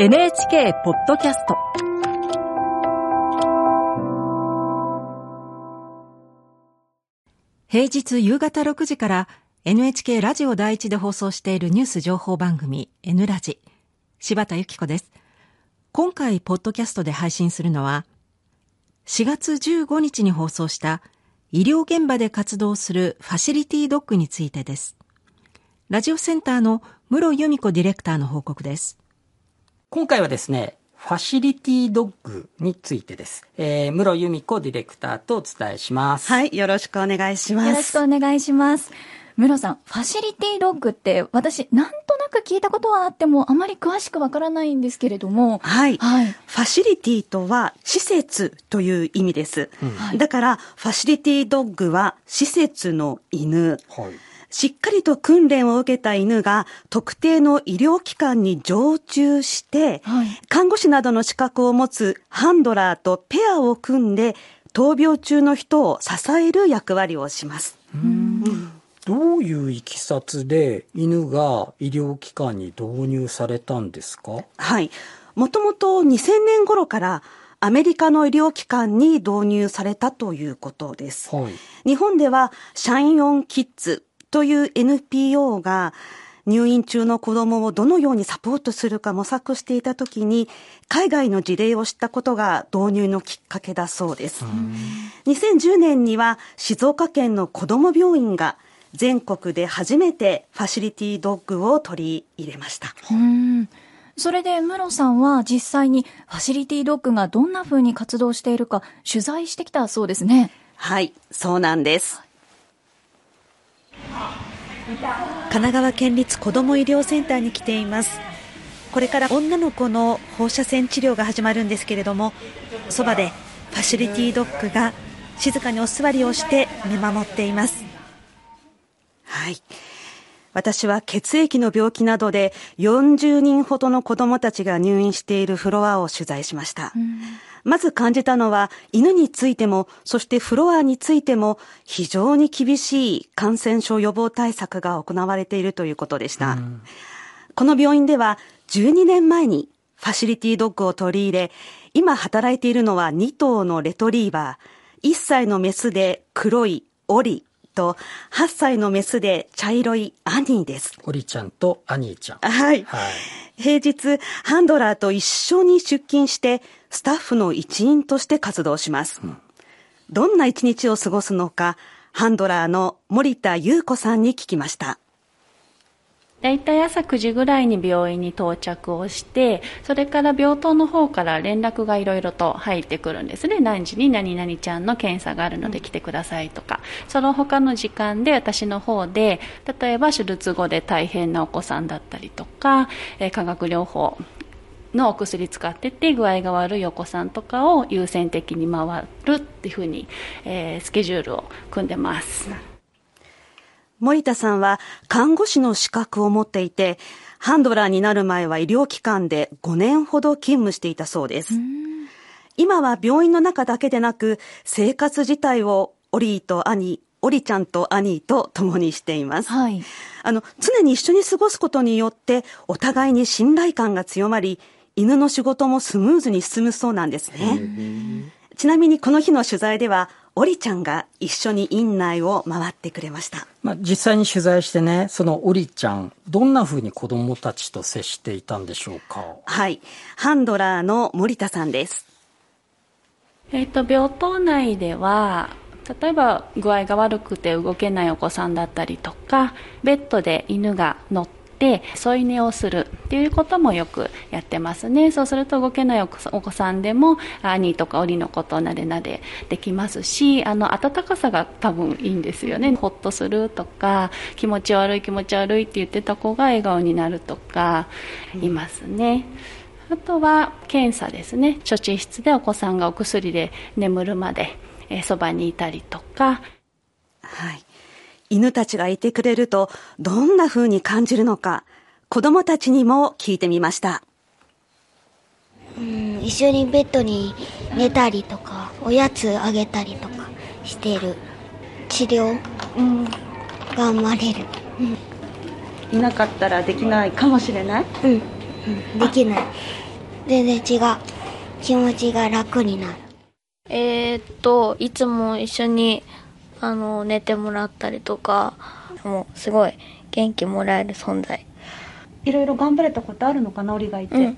NHK ポッドキャスト。平日夕方6時から NHK ラジオ第一で放送しているニュース情報番組 N ラジ。柴田由紀子です。今回ポッドキャストで配信するのは4月15日に放送した医療現場で活動するファシリティドッグについてです。ラジオセンターの室由美子ディレクターの報告です。今回はですね、ファシリティドッグについてです。えー、室由美子ディレクターとお伝えします。はい、よろしくお願いします。よろしくお願いします。室さん、ファシリティドッグって私、なんとなく聞いたことはあっても、あまり詳しくわからないんですけれども。はい。はい、ファシリティとは、施設という意味です。うん、だから、ファシリティドッグは、施設の犬。はいしっかりと訓練を受けた犬が特定の医療機関に常駐して、はい、看護師などの資格を持つハンドラーとペアを組んで、闘病中の人を支える役割をします。どういういきさつで犬が医療機関に導入されたんですか？はい。もともと2000年頃からアメリカの医療機関に導入されたということです。はい、日本ではシャインオンキッズという NPO が入院中の子供をどのようにサポートするか模索していたときに、海外の事例を知ったことが導入のきっかけだそうです。2010年には静岡県の子供病院が全国で初めてファシリティドッグを取り入れました。それで、ムロさんは実際にファシリティドッグがどんな風に活動しているか取材してきたそうですね。はい、そうなんです。神奈川県立子ども医療センターに来ています。これから女の子の放射線治療が始まるんですけれどもそばでファシリティドッグが静かにお座りをして見守っています。はい。私は血液の病気などで40人ほどの子供たちが入院しているフロアを取材しました。うんまず感じたのは、犬についても、そしてフロアについても、非常に厳しい感染症予防対策が行われているということでした。この病院では、12年前にファシリティドッグを取り入れ、今働いているのは2頭のレトリーバー、1歳のメスで黒いオリと、8歳のメスで茶色いアニーです。オリちゃんとアニーちゃん。はい。はい、平日、ハンドラーと一緒に出勤して、スタッフの一員として活動します。うん、どんな一日を過ごすのか、ハンドラーの森田優子さんに聞きました。だいたい朝9時ぐらいに病院に到着をして、それから病棟の方から連絡がいろいろと入ってくるんですね。何時に何々ちゃんの検査があるので来てくださいとか。その他の時間で私の方で、例えば手術後で大変なお子さんだったりとか、え化学療法のお薬使ってて具合が悪いお子さんとかを優先的に回るっていうふうに、えー、スケジュールを組んでます。森田さんは看護師の資格を持っていて、ハンドラーになる前は医療機関で5年ほど勤務していたそうです。今は病院の中だけでなく、生活自体をオリーと兄、オリちゃんと兄と共にしています。はい。あの、常に一緒に過ごすことによって、お互いに信頼感が強まり、犬の仕事もスムーズに進むそうなんですね。ちなみにこの日の取材では、オリちゃんが一緒に院内を回ってくれました。まあ、実際に取材してね、そのオリちゃん、どんなふうに子供たちと接していたんでしょうか？はい。ハンドラーの森田さんです。えっ、と、病棟内では、例えば具合が悪くて動けないお子さんだったりとか、ベッドで犬が乗って添い寝をするっていうこともよくやってますね。そうすると動けないお子さんでも兄とか檻のことなでなでできますしあの温かさが多分いいんですよね。ほっとするとか気持ち悪い気持ち悪いって言ってた子が笑顔になるとかいますね、あとは検査ですね。処置室でお子さんがお薬で眠るまでそば、にいたりとか。はい。犬たちがいてくれるとどんな風に感じるのか、子供たちにも聞いてみました。うん、一緒にベッドに寝たりとか、おやつあげたりとかしてる。治療、うん、頑張れる。うん、いなかったらできないかもしれない？うん、うん、できない。全然違う。気持ちが楽になる。えー、っと、いつも一緒に、あの、寝てもらったりとか、もう、すごい元気もらえる存在。いろいろ頑張れたことあるのかな、オリがいて。うん。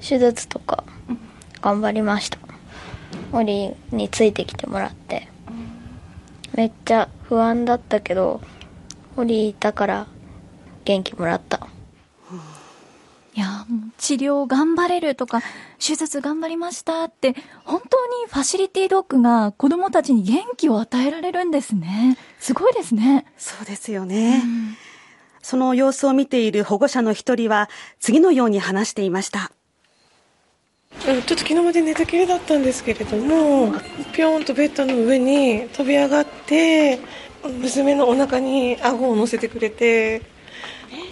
手術とか、頑張りました。オリについてきてもらって。めっちゃ不安だったけど、オリいたから元気もらった。いや、もう治療頑張れるとか、手術頑張りましたって、本当にファシリティドッグが子供たちに元気を与えられるんですね。すごいですね。そうですよね。その様子を見ている保護者の一人は、次のように話していました。うんちょっと昨日まで寝たきりだったんですけれどもぴょーんとベッドの上に飛び上がって娘のお腹に顎を乗せてくれて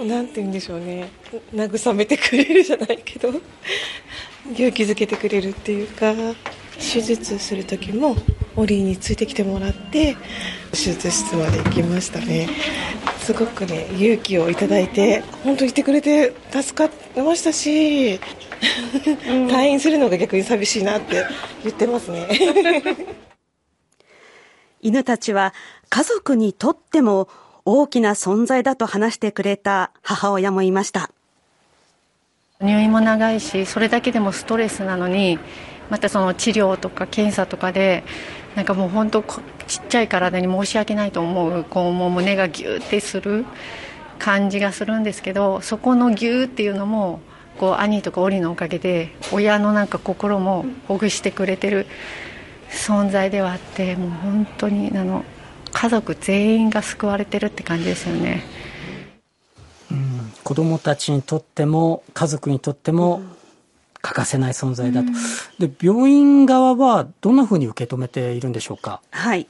なんて言うんでしょうね。慰めてくれるじゃないけど。勇気づけてくれるっていうか手術する時もオリーについてきてもらって手術室まで行きましたね。すごくね勇気をいただいて本当にいてくれて助かってましたし退院するのが逆に寂しいなって言ってますね。犬たちは家族にとっても大きな存在だと話してくれた母親もいました。入院も長いしそれだけでもストレスなのにまたその治療とか検査とかでなんかもう本当ちっちゃい体に申し訳ないと思うこうもう胸がギューってする感じがするんですけどそこのギューっていうのもこう兄とかオリのおかげで親のなんか心もほぐしてくれてる存在ではあってもう本当にあの家族全員が救われてるって感じですよね。子供たちにとっても家族にとっても欠かせない存在だと。で、病院側はどんなふうに受け止めているんでしょうか？はい。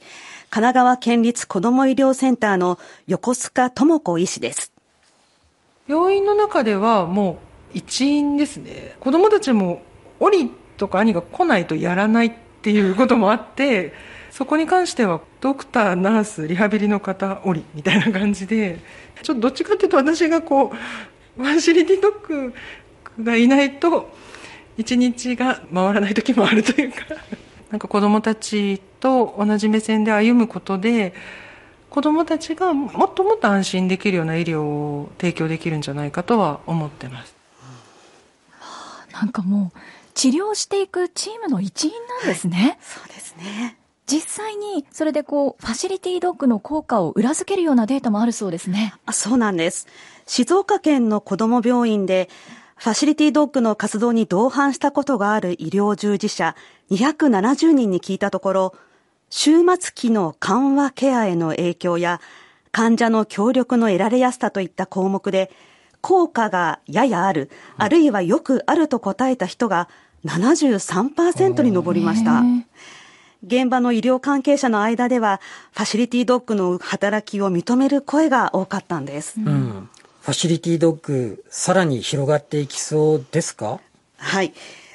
神奈川県立子ども医療センターの横須賀智子医師です。病院の中ではもう一員ですね。子供たちも、オリとか兄が来ないとやらないっていうこともあって、そこに関してはドクター、ナース、リハビリの方、オリみたいな感じで、ちょっとどっちかっていうと私がこう、ファシリティドッグがいないと、一日が回らない時もあるというか、なんか子供たちと同じ目線で歩むことで、子供たちがもっともっと安心できるような医療を提供できるんじゃないかとは思ってます。なんかもう、治療していくチームの一員なんですね。そうですね。実際に、それでこう、ファシリティドッグの効果を裏付けるようなデータもあるそうですね。あそうなんです。静岡県の子ども病院で、ファシリティドッグの活動に同伴したことがある医療従事者270人に聞いたところ、終末期の緩和ケアへの影響や、患者の協力の得られやすさといった項目で、効果がややある、あるいはよくあると答えた人が73%に上りました。現場の医療関係者の間では、ファシリティドッグの働きを認める声が多かったんです。うん。ファシリティドッグ、さらに広がっていきそうですか？はい。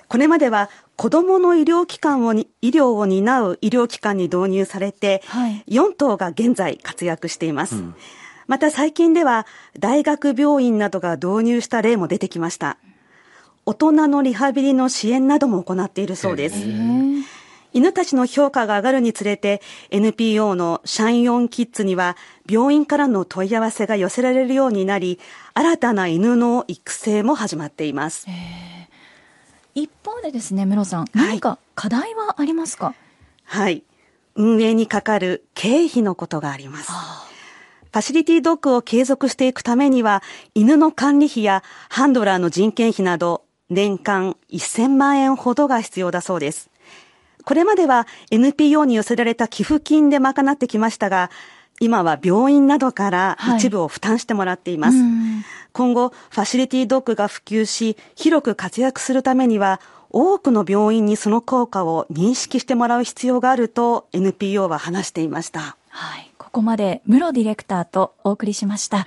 これまでは子供の医療機関をに、医療を担う医療機関に導入されて、4頭が現在活躍しています。また最近では大学病院などが導入した例も出てきました。大人のリハビリの支援なども行っているそうです。犬たちの評価が上がるにつれて NPO のシャインオンキッズには病院からの問い合わせが寄せられるようになり新たな犬の育成も始まっています。一方でですね、ムロさん、何か課題はありますか？はい。運営にかかる経費のことがあります。ファシリティドッグを継続していくためには、犬の管理費やハンドラーの人件費など、年間1000万円ほどが必要だそうです。これまでは NPO に寄せられた寄付金で賄ってきましたが、今は病院などから一部を負担してもらっています。今後、ファシリティドッグが普及し、広く活躍するためには、多くの病院にその効果を認識してもらう必要があると NPO は話していました。はい。ここまで、ムロディレクターとお送りしました。